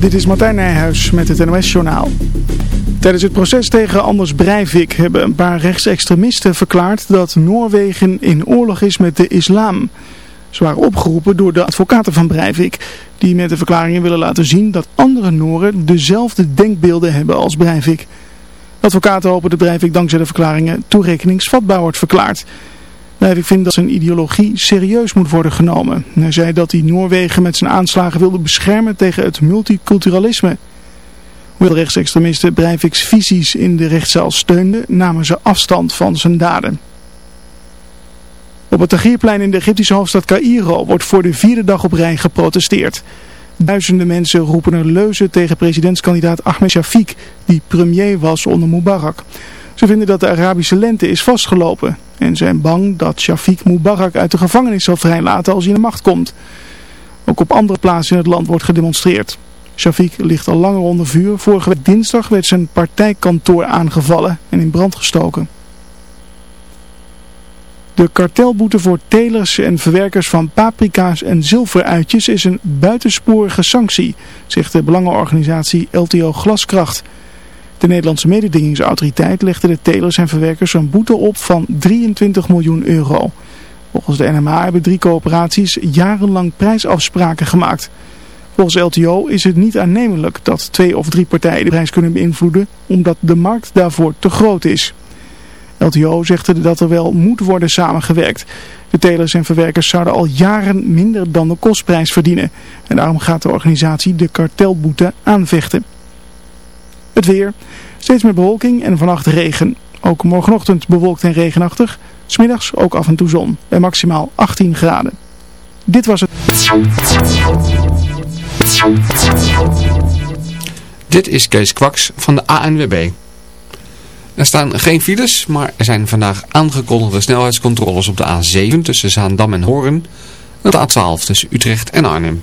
Dit is Martijn Nijhuis met het NOS-journaal. Tijdens het proces tegen Anders Breivik hebben een paar rechtsextremisten verklaard dat Noorwegen in oorlog is met de islam. Ze waren opgeroepen door de advocaten van Breivik, die met de verklaringen willen laten zien dat andere Nooren dezelfde denkbeelden hebben als Breivik. Advocaten hopen dat Breivik dankzij de verklaringen toerekeningsvatbaar wordt verklaard. Breivik vindt dat zijn ideologie serieus moet worden genomen. Hij zei dat hij Noorwegen met zijn aanslagen wilde beschermen tegen het multiculturalisme. Hoewel rechtsextremisten Breivik's visies in de rechtszaal steunden, namen ze afstand van zijn daden. Op het Tahrirplein in de Egyptische hoofdstad Cairo wordt voor de vierde dag op rij geprotesteerd. Duizenden mensen roepen een leuze tegen presidentskandidaat Ahmed Shafiq, die premier was onder Mubarak. Ze vinden dat de Arabische lente is vastgelopen en zijn bang dat Shafiq Mubarak uit de gevangenis zal vrijlaten als hij in de macht komt. Ook op andere plaatsen in het land wordt gedemonstreerd. Shafiq ligt al langer onder vuur. Vorige week dinsdag werd zijn partijkantoor aangevallen en in brand gestoken. De kartelboete voor telers en verwerkers van paprika's en zilveruitjes is een buitensporige sanctie, zegt de belangenorganisatie LTO Glaskracht. De Nederlandse mededingingsautoriteit legde de telers en verwerkers een boete op van 23 miljoen euro. Volgens de NMA hebben drie coöperaties jarenlang prijsafspraken gemaakt. Volgens LTO is het niet aannemelijk dat twee of drie partijen de prijs kunnen beïnvloeden omdat de markt daarvoor te groot is. LTO zegt dat er wel moet worden samengewerkt. De telers en verwerkers zouden al jaren minder dan de kostprijs verdienen. En daarom gaat de organisatie de kartelboete aanvechten. Het weer. Steeds meer bewolking en vannacht regen. Ook morgenochtend bewolkt en regenachtig. Smiddags ook af en toe zon. Bij maximaal 18 graden. Dit was het. Dit is Kees Kwaks van de ANWB. Er staan geen files, maar er zijn vandaag aangekondigde snelheidscontroles op de A7 tussen Zaandam en Hoorn. En de A12 tussen Utrecht en Arnhem.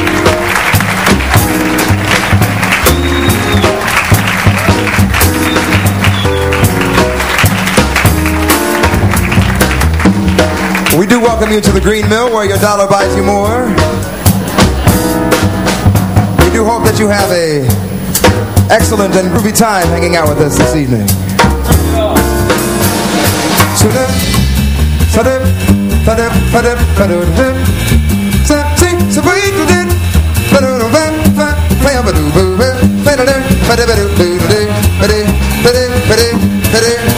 We do welcome you to the Green Mill where your dollar buys you more. We do hope that you have a excellent and groovy time hanging out with us this evening. Spread down, down.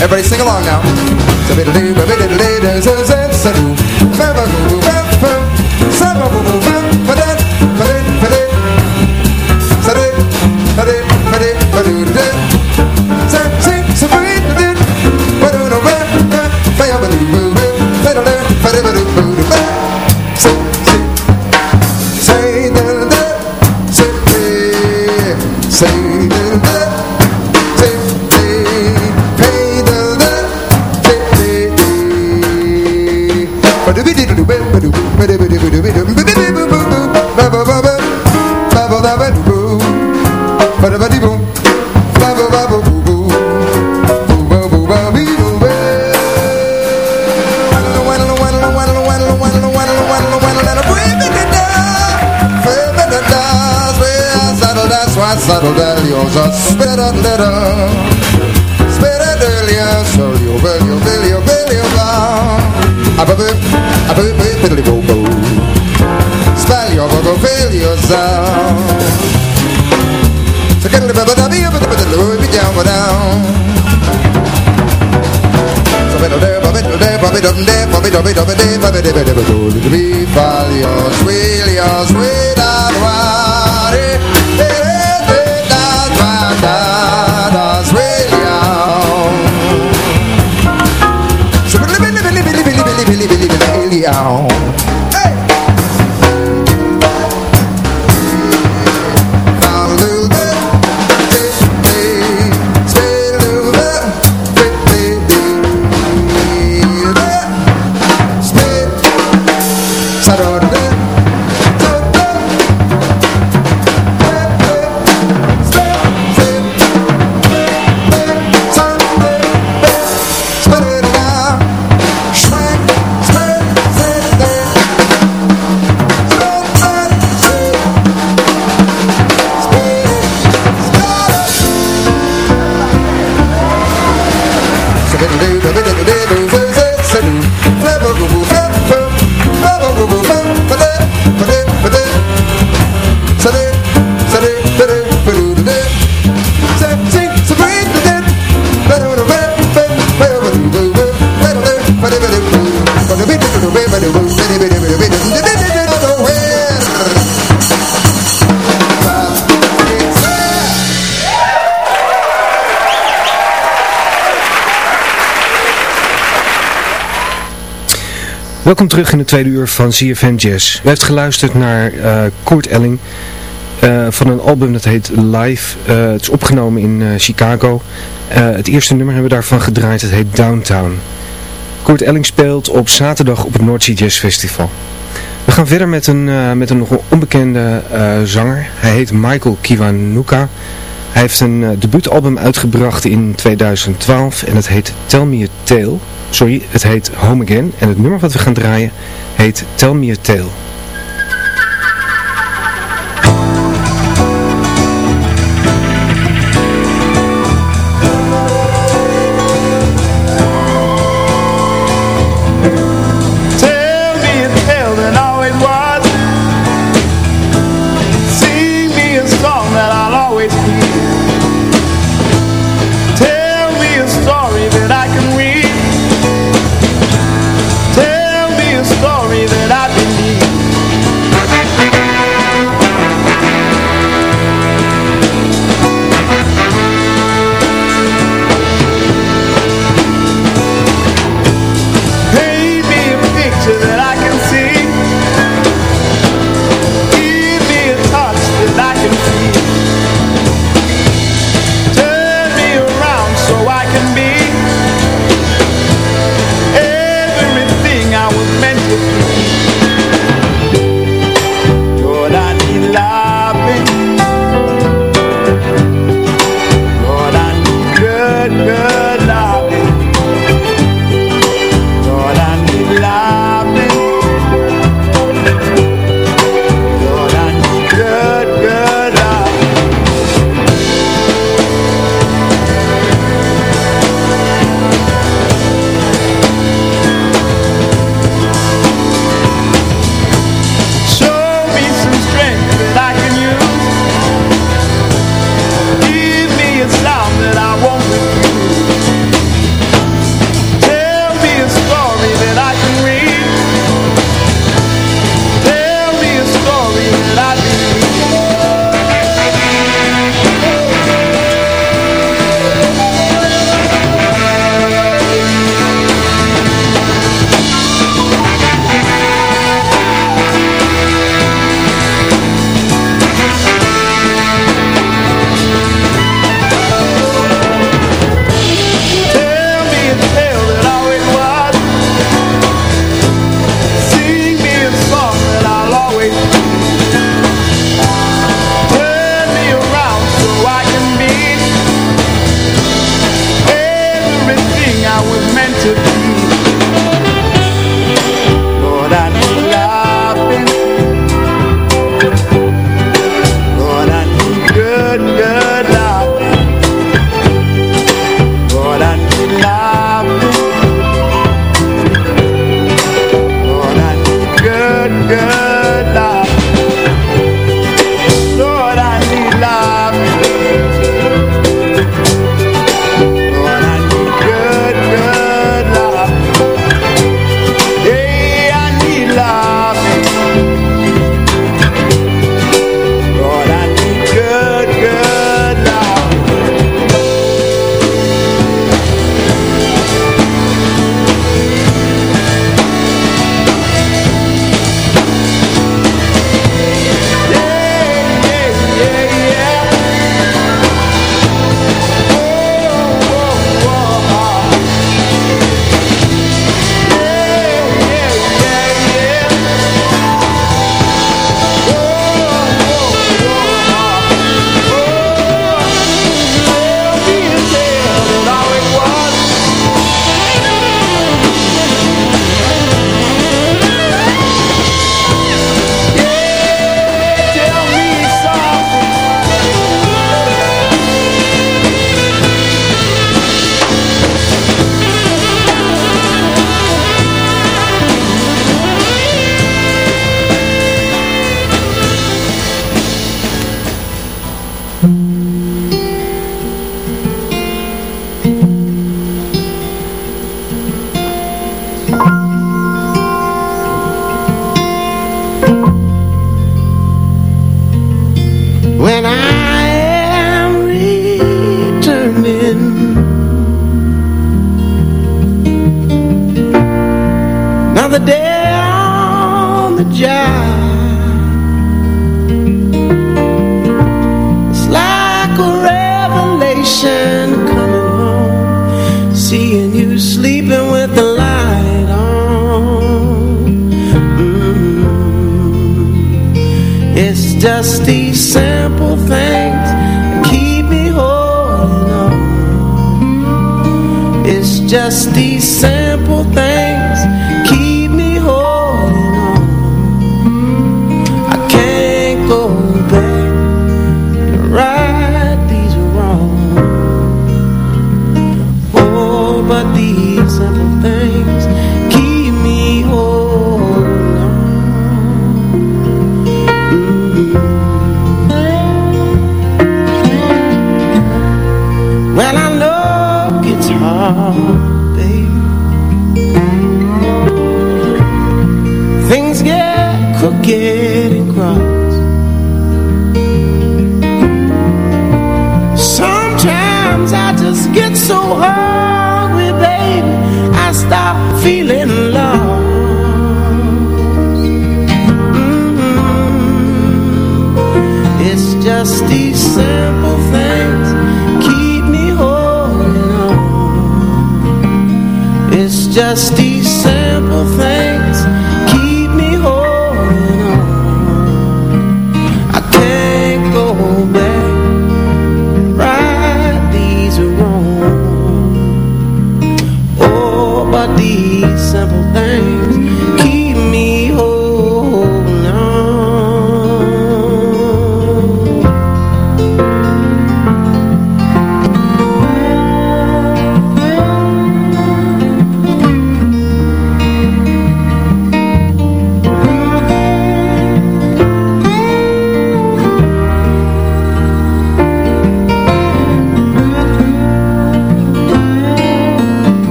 Everybody sing along now. mira, mira. Welkom terug in de tweede uur van CFN Jazz. U heeft geluisterd naar uh, Kurt Elling uh, van een album dat heet Live. Uh, het is opgenomen in Chicago. het eerste nummer hebben we daarvan gedraaid, het heet Downtown. Kurt Elling speelt op zaterdag op het Sea Jazz Festival. We gaan verder met een, met een nog onbekende zanger. Hij heet Michael Kiwanuka. Hij heeft een debuutalbum uitgebracht in 2012 en het heet Tell Me A Tale. Sorry, het heet Home Again en het nummer wat we gaan draaien heet Tell Me A Tale. On the job. It's like a revelation coming home, seeing you sleeping with the light on. Mm. It's just these simple things that keep me holding on. It's just just these simple things keep me holding on. It's just these simple things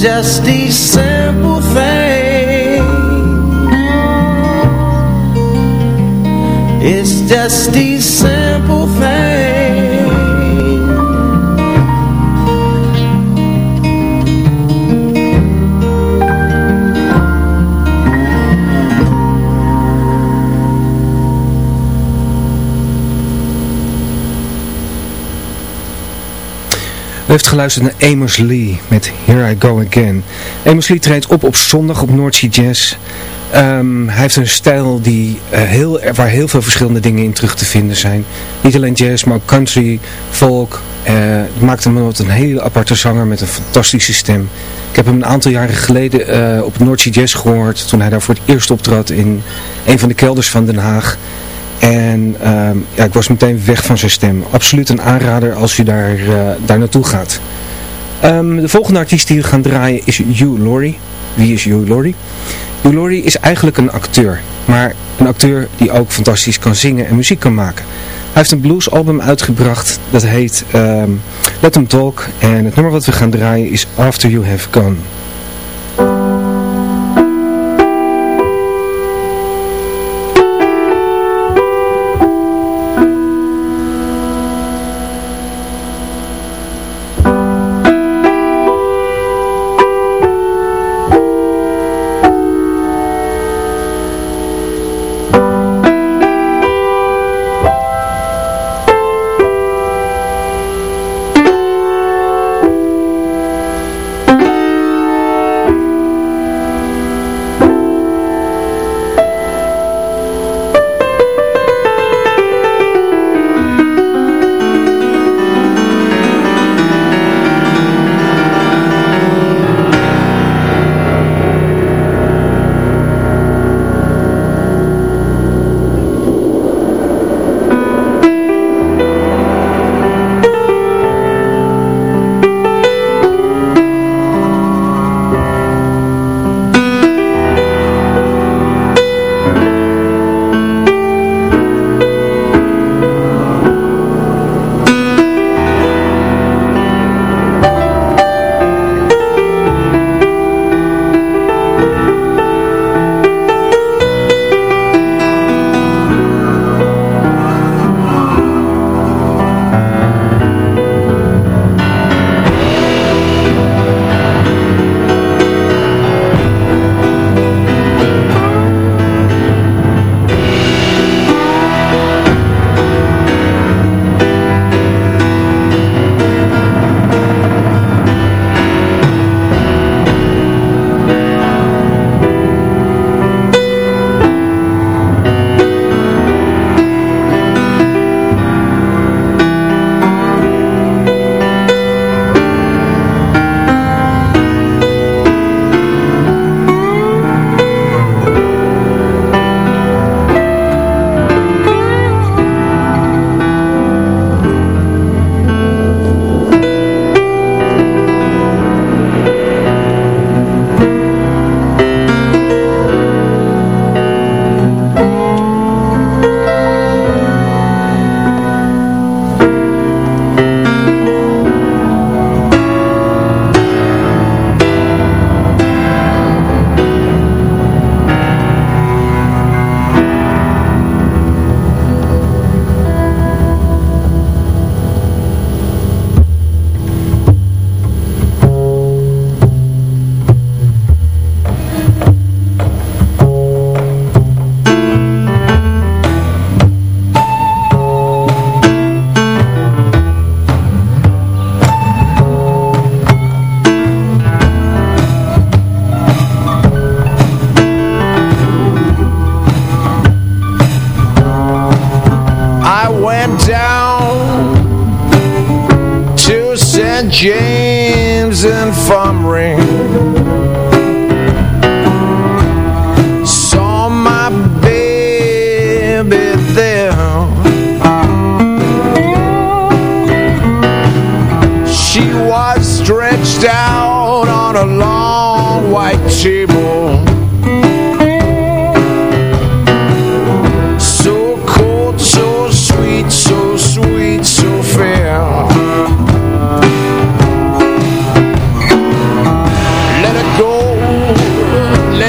just descend. U heeft geluisterd naar Amos Lee met Here I Go Again. Amos Lee treedt op op zondag op North Jazz. Ehm, hij heeft een stijl die, eh, heel, waar heel veel verschillende dingen in terug te vinden zijn. Niet alleen jazz, maar ook country, folk. Uh, het maakt hem tot een hele aparte zanger met een fantastische stem. Ik heb hem een aantal jaren geleden eh, op Sea Jazz gehoord. Toen hij daar voor het eerst optrad in een van de kelders van Den Haag. En ehm, ja, ik was meteen weg van zijn stem. Absoluut een aanrader als u daar, eh, daar naartoe gaat. Ehm, de volgende artiest die we gaan draaien is Hugh Laurie. Wie is Hugh Laurie? Hugh Laurie is eigenlijk een acteur. Maar een acteur die ook fantastisch kan zingen en muziek kan maken. Hij heeft een bluesalbum uitgebracht. Dat heet ehm, Let Them Talk. En het nummer wat we gaan draaien is After You Have Gone.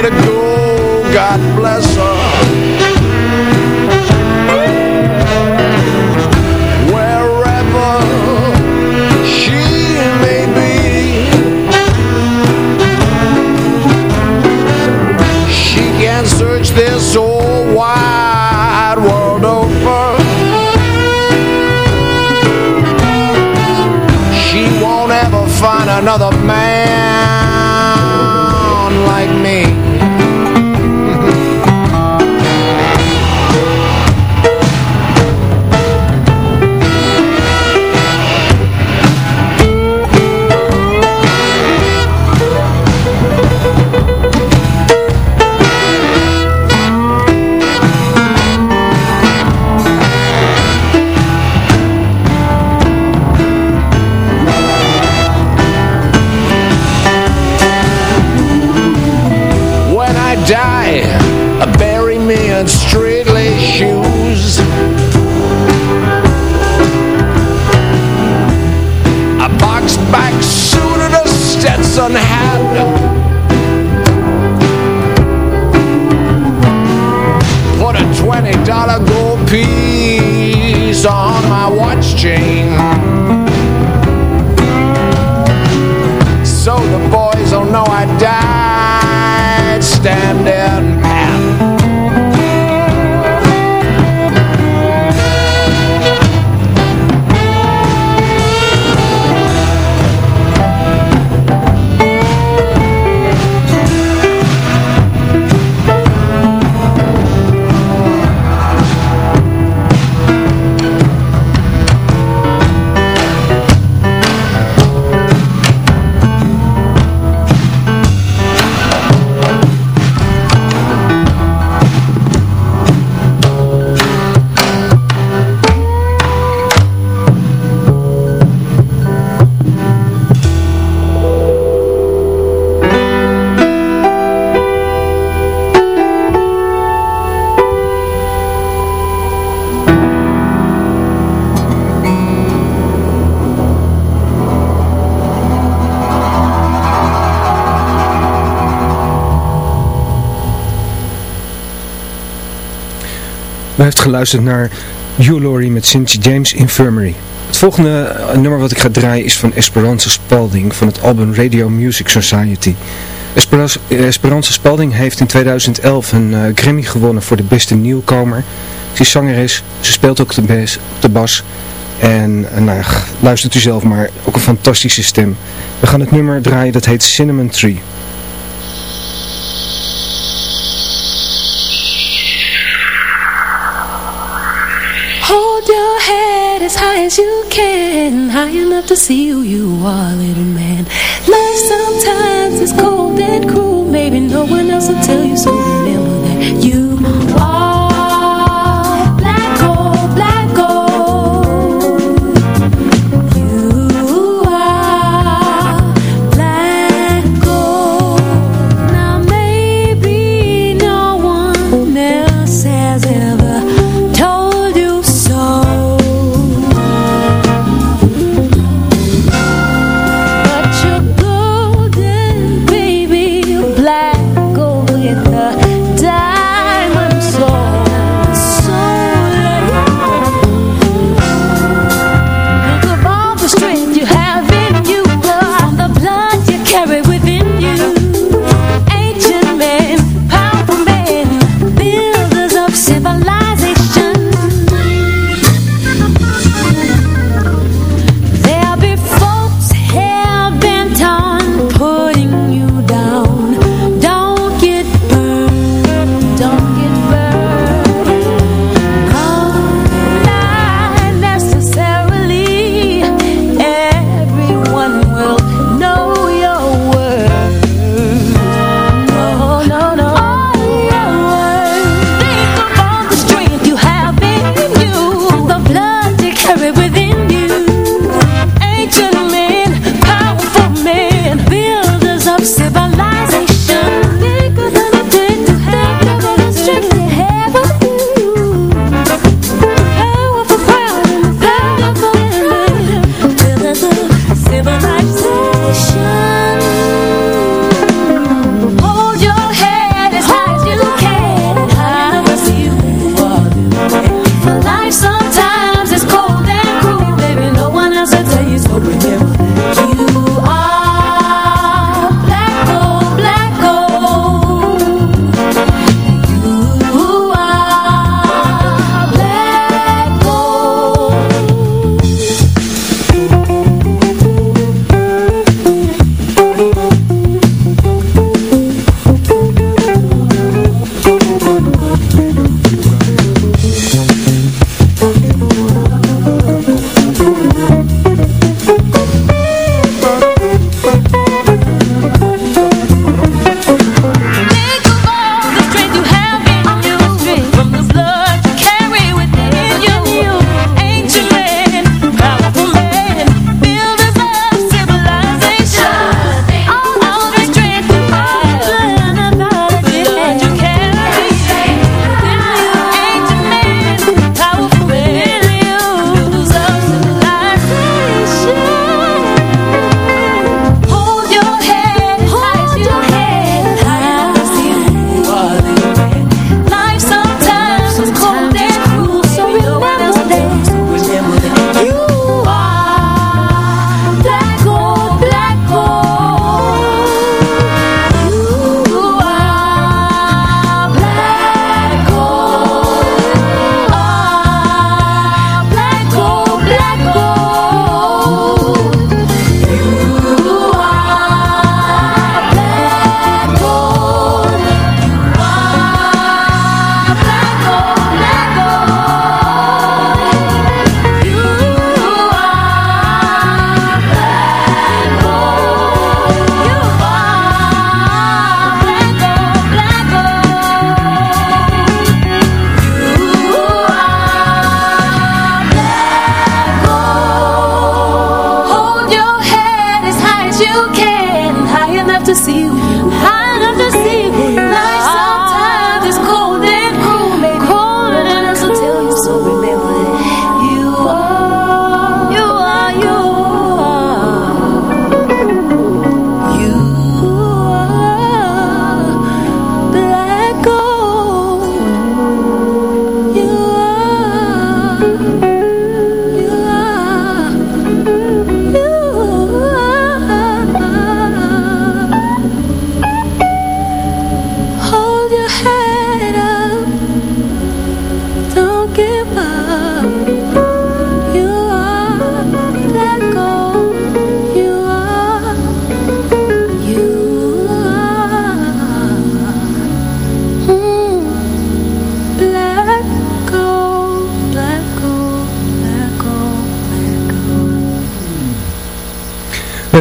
It go, God bless her Heeft geluisterd naar You Laurie met St. James Infirmary. Het volgende eh, nummer wat ik ga draaien is van Esperanza Spalding van het album Radio Music Society. Esperanza, Esperanza Spalding heeft in 2011 een eh, Grammy gewonnen voor de beste nieuwkomer. Ze is zangeres, ze speelt ook de, bas, de bas en eh, nou, luistert u zelf maar, ook een fantastische stem. We gaan het nummer draaien dat heet Cinnamon Tree. To see who you are, little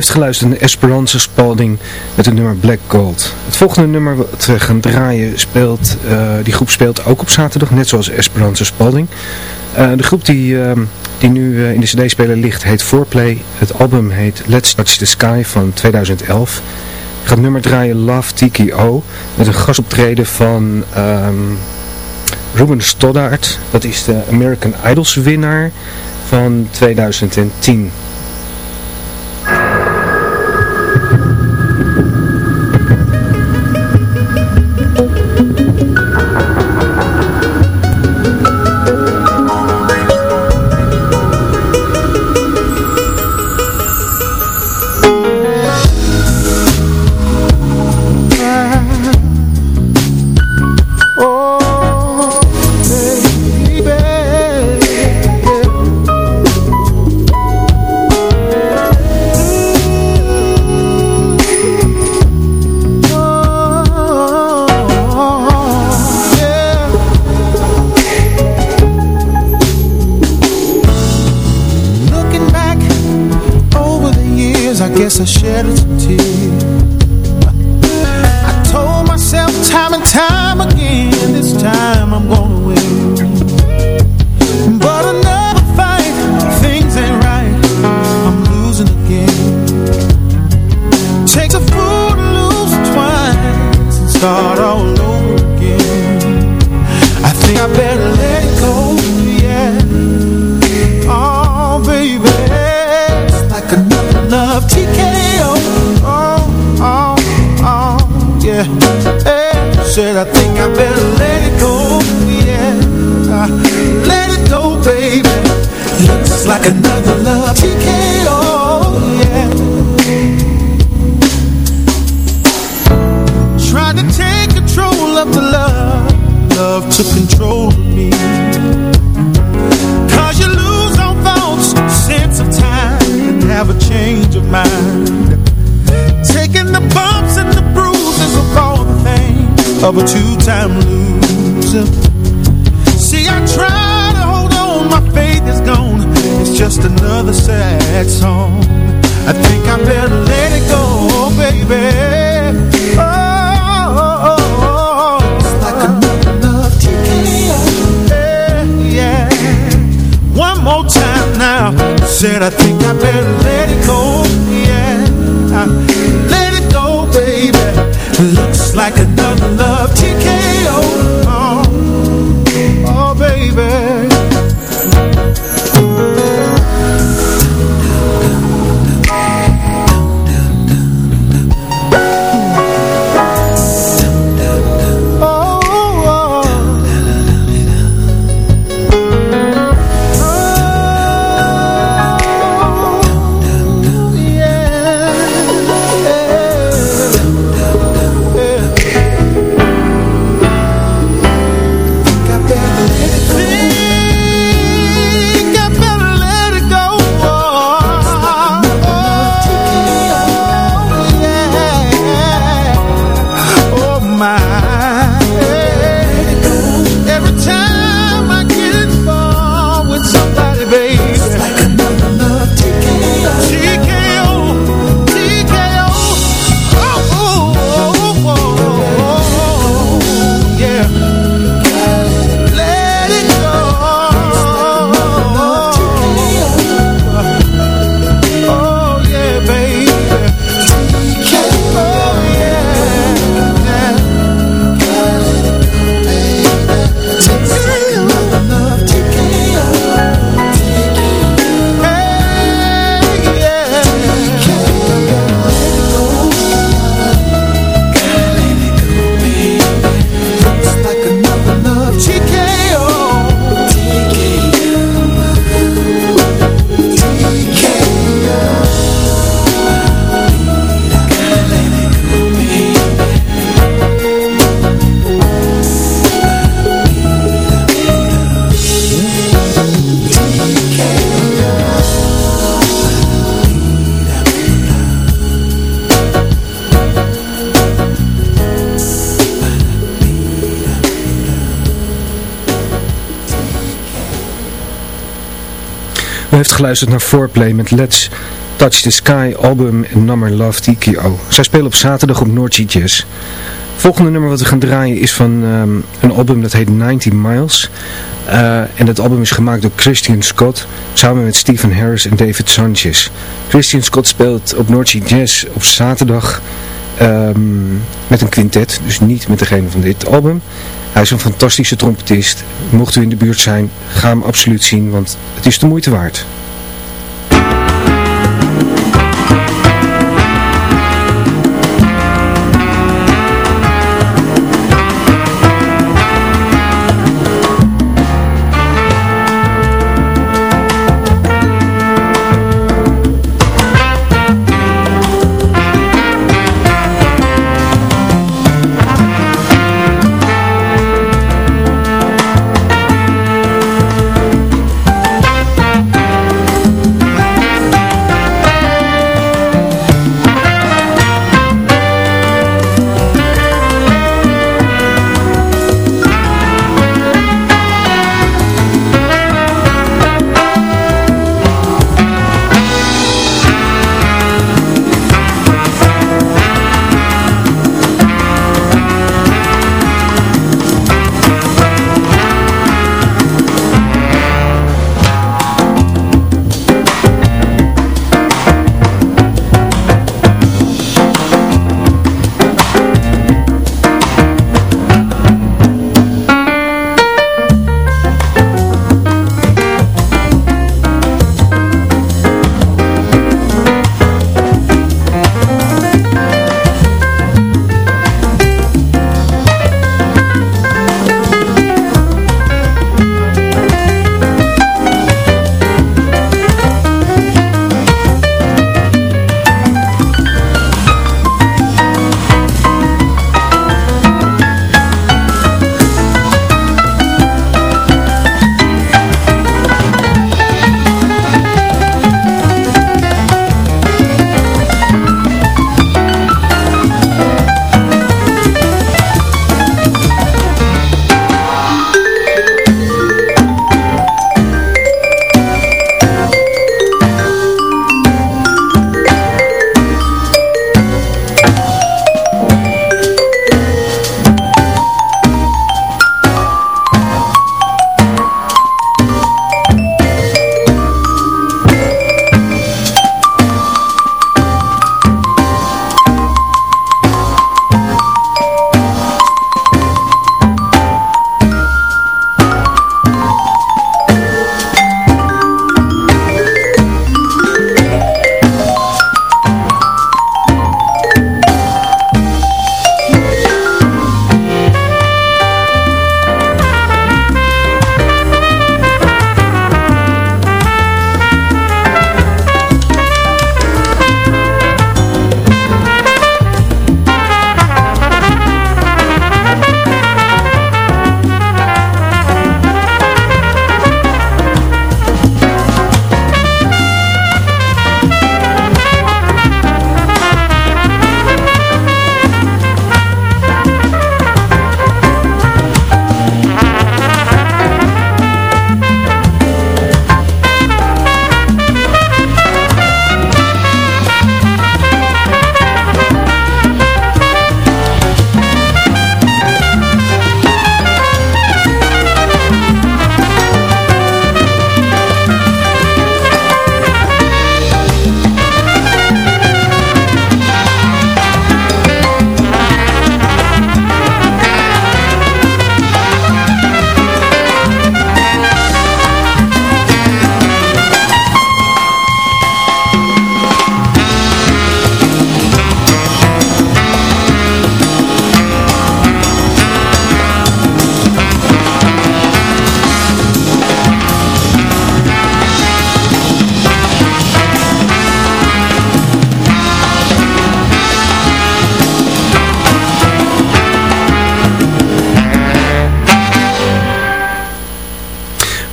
heeft geluisterd naar Esperanza Spalding met het nummer Black Gold. Het volgende nummer wat we gaan draaien speelt, uh, die groep speelt ook op zaterdag, net zoals Esperanza Spalding. Uh, de groep die, uh, die nu uh, in de cd-speler ligt heet Foreplay. Het album heet Let's Touch the Sky van 2011. Ik ga het nummer draaien Love TKO met een gastoptreden van um, Ruben Stoddard. Dat is de American Idols winnaar van 2010. I shed a tear I told myself time and time again This time I'm gonna win said I think I better let it go, yeah. Uh, let it go, baby. Looks like another love TKO, yeah. Trying to take control of the love, love took control of me. Cause you lose all thoughts, sense of time, and have a change of mind. Of a two-time loser. See, I try to hold on, my faith is gone. It's just another sad song. I think I better let it go, baby. Oh, oh, like another love yeah, yeah One more time now. Said I think I better let it go, yeah. Let it go, baby. Looks like another heeft geluisterd naar Foreplay met Let's Touch the Sky album Number Love TKO. Zij spelen op zaterdag op Noordse Jazz. Volgende nummer wat we gaan draaien is van ehm, een album dat heet 90 Miles. Uh, en dat album is gemaakt door Christian Scott samen met Stephen Harris en David Sanchez. Christian Scott speelt op Noordse Jazz op zaterdag um, met een quintet, dus niet met degene van dit album. Hij is een fantastische trompetist. Mocht u in de buurt zijn, ga hem absoluut zien, want het is de moeite waard.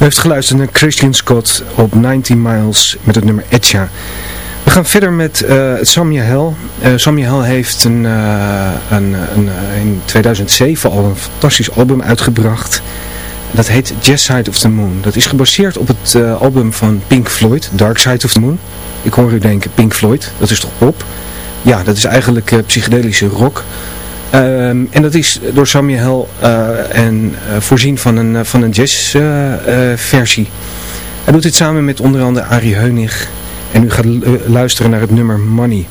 Heeft geluisterd naar Christian Scott op 19 Miles met het nummer Etcha. We gaan verder met uh, Samia Hell. Uh, Hell heeft een, uh, een, een, in 2007 al een fantastisch album uitgebracht. Dat heet Jazz Side of the Moon. Dat is gebaseerd op het album van Pink Floyd, Dark Side of the Moon. Ik hoor u denken, Pink Floyd, dat is toch pop? Ja, dat is eigenlijk psychedelische rock. Ehm, en dat is door Samuel uh, en voorzien van een, van een jazzversie. Hij doet dit samen met onder andere Arie Heunig. En u gaat luisteren naar het nummer Money.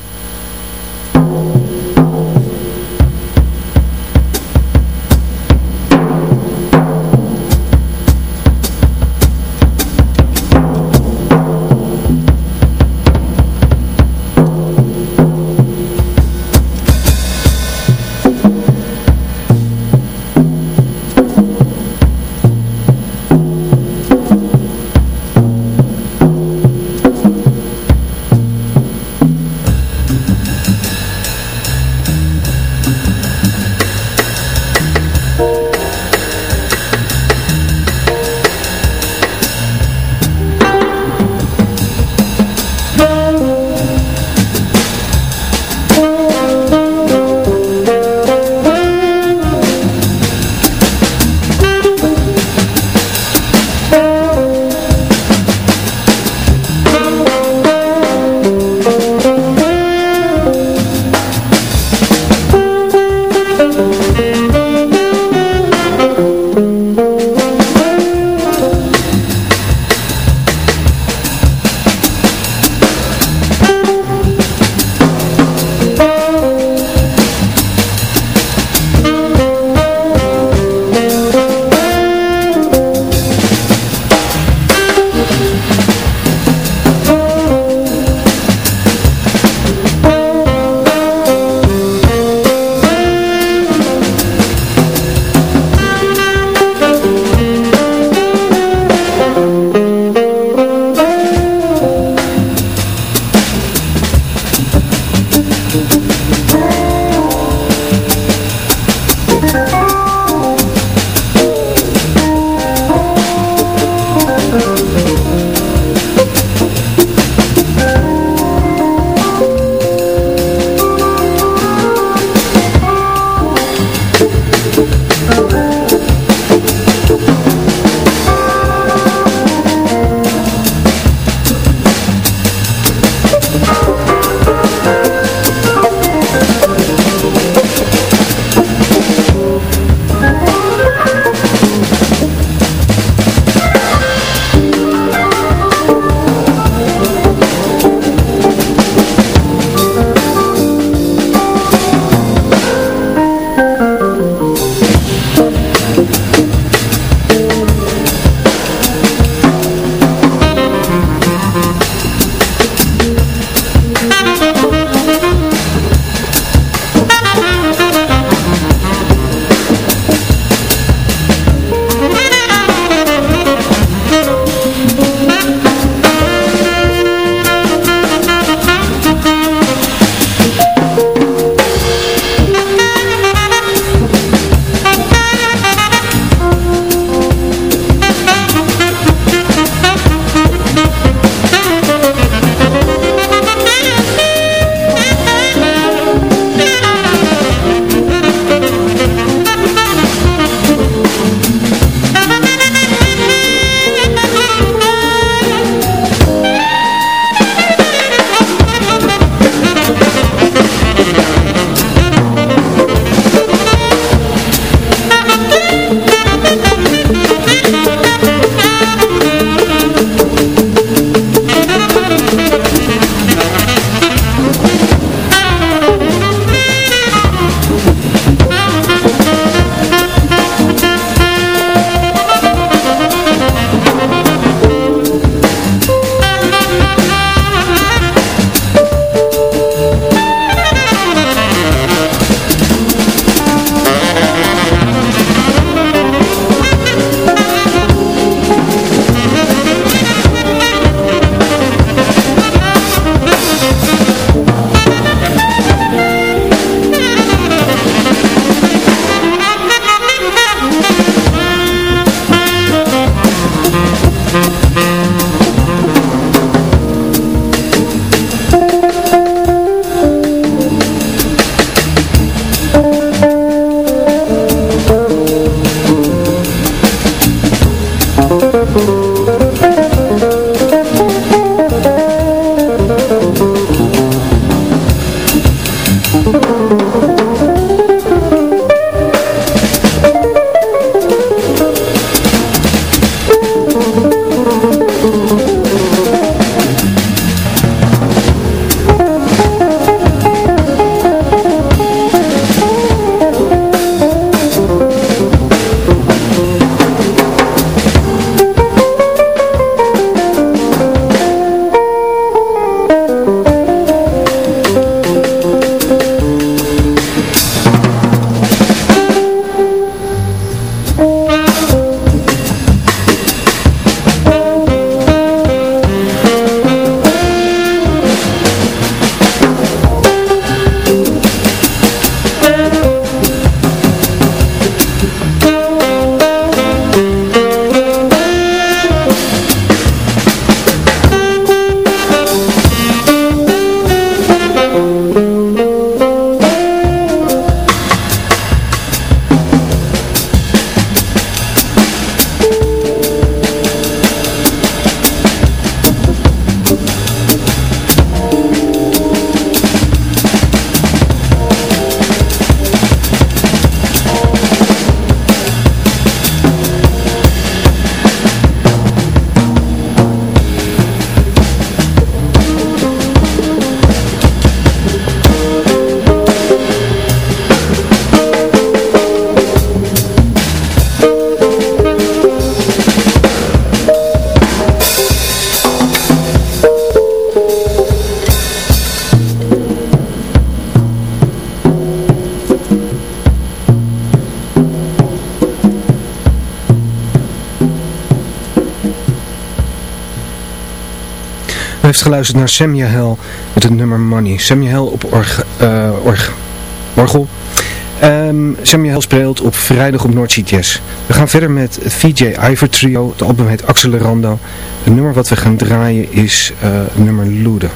Geluisterd naar Samuel met het nummer Money. Samuel op org, org, orgel. Um, speelt op vrijdag op Noordsea Jazz. We gaan verder met het VJ Ivor Trio. Het album heet Accelerando. Het nummer wat we gaan draaien is het nummer Lude.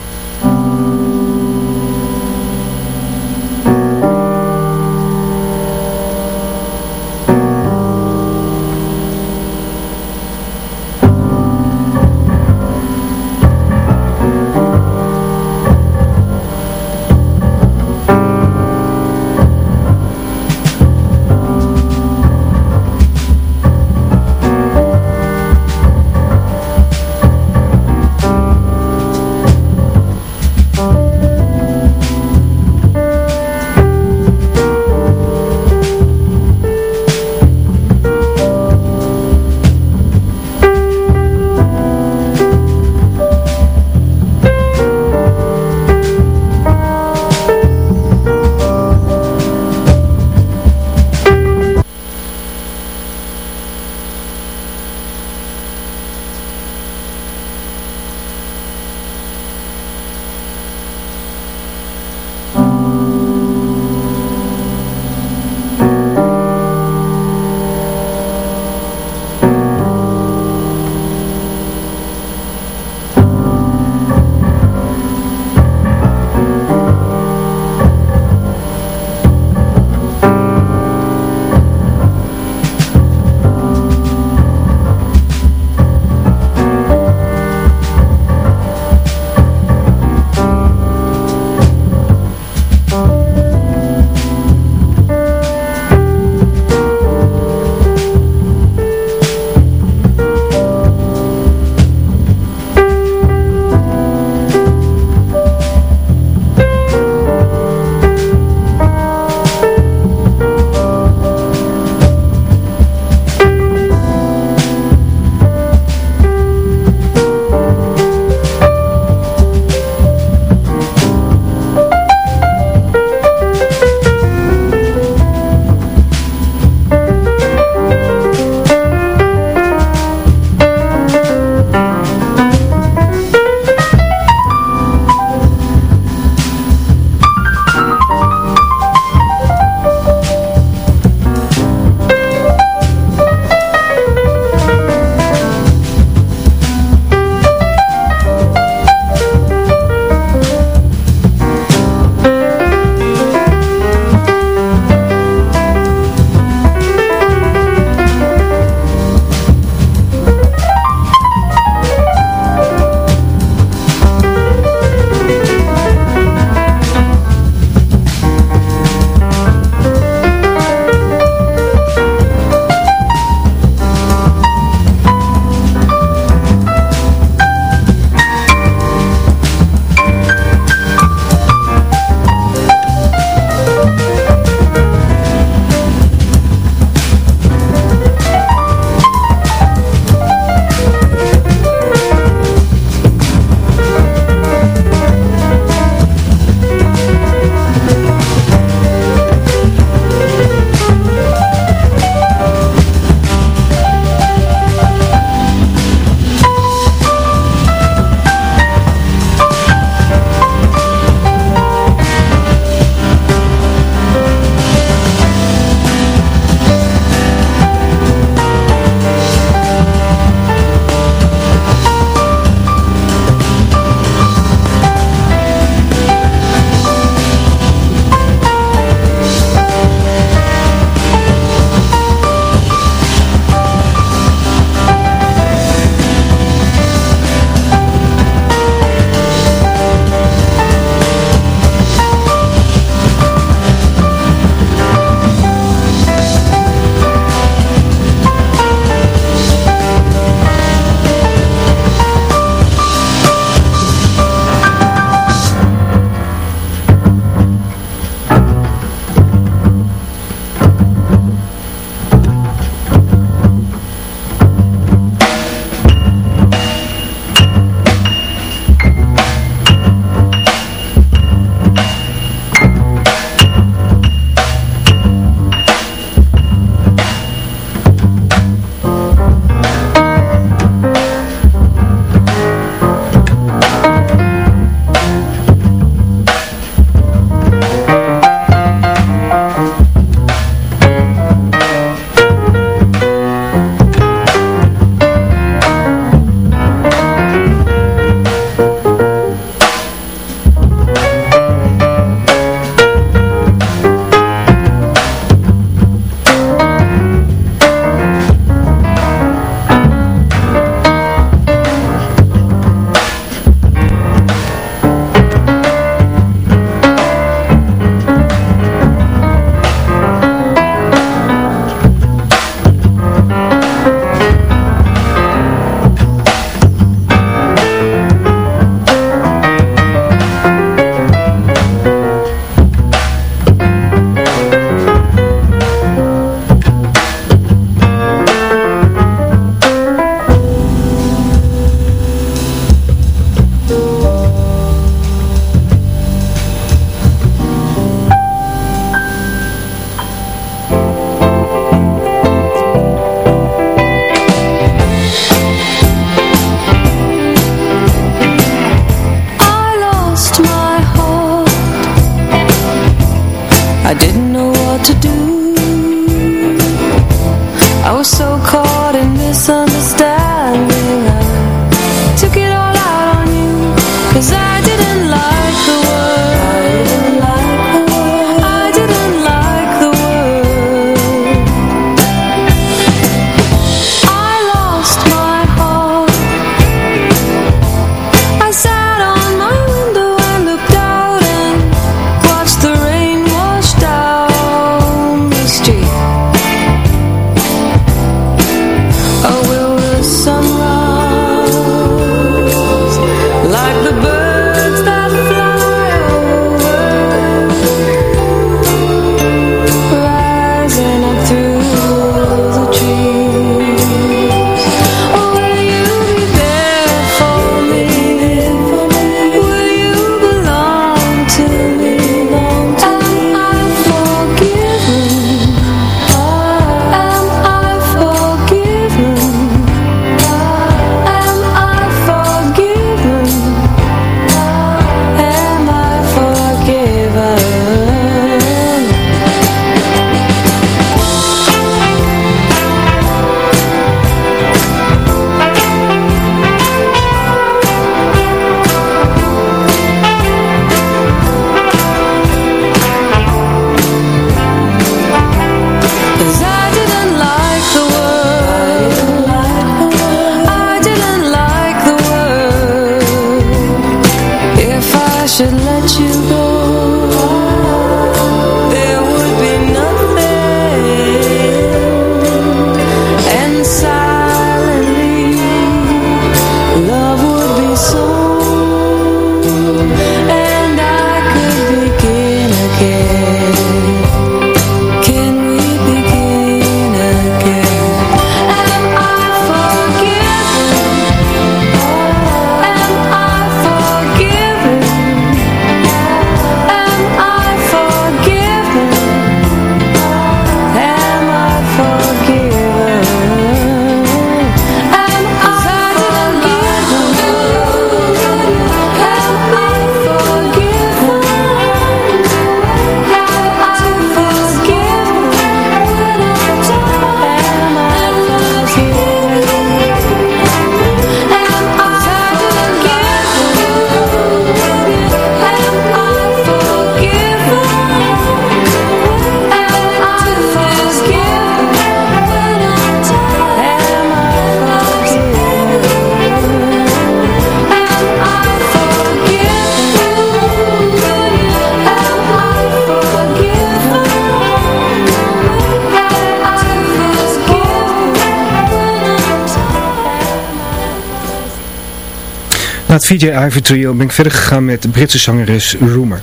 VJ Ivy Trio ben ik verder gegaan met de Britse zangeres Rumor.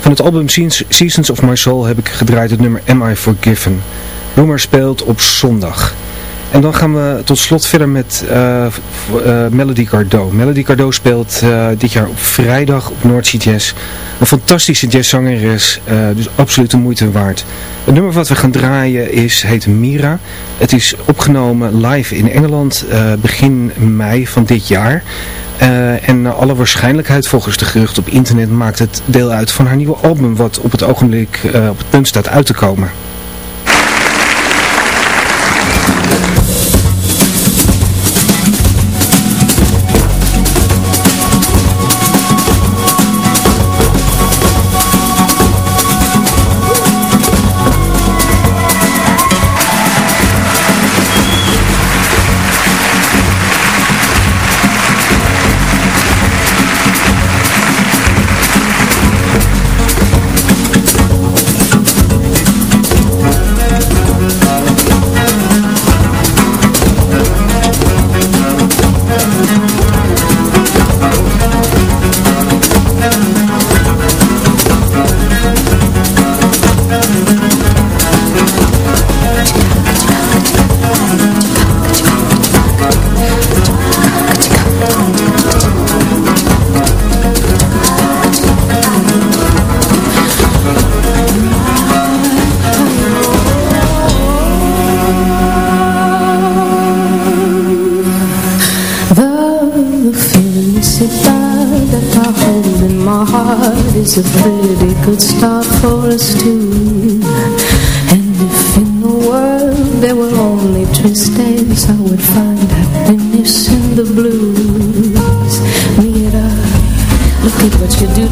Van het album Seasons of My Soul heb ik gedraaid het nummer Am I Forgiven. Rumor speelt op zondag. En dan gaan we tot slot verder met uh, uh, Melody Gardot. Melody Gardot speelt uh, dit jaar op vrijdag op Noord Jazz. Een fantastische jazzzangeres, dus absoluut de moeite waard. Het nummer wat we gaan draaien is, heet Mira. Het is opgenomen live in Engeland begin mei van dit jaar. Uh, en alle waarschijnlijkheid volgens de gerucht op internet maakt het deel uit van haar nieuwe album wat op het ogenblik uh, op het punt staat uit te komen. You do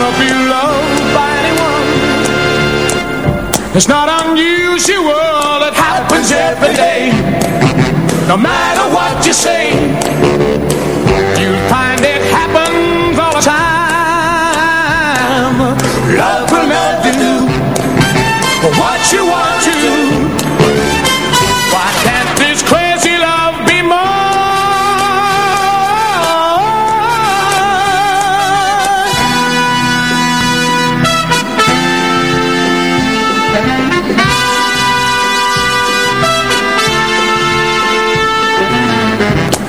wanna be loved by anyone, it's not unusual, it happens every day. No matter what you say, you'll find it happens all the time. Love will never do what you want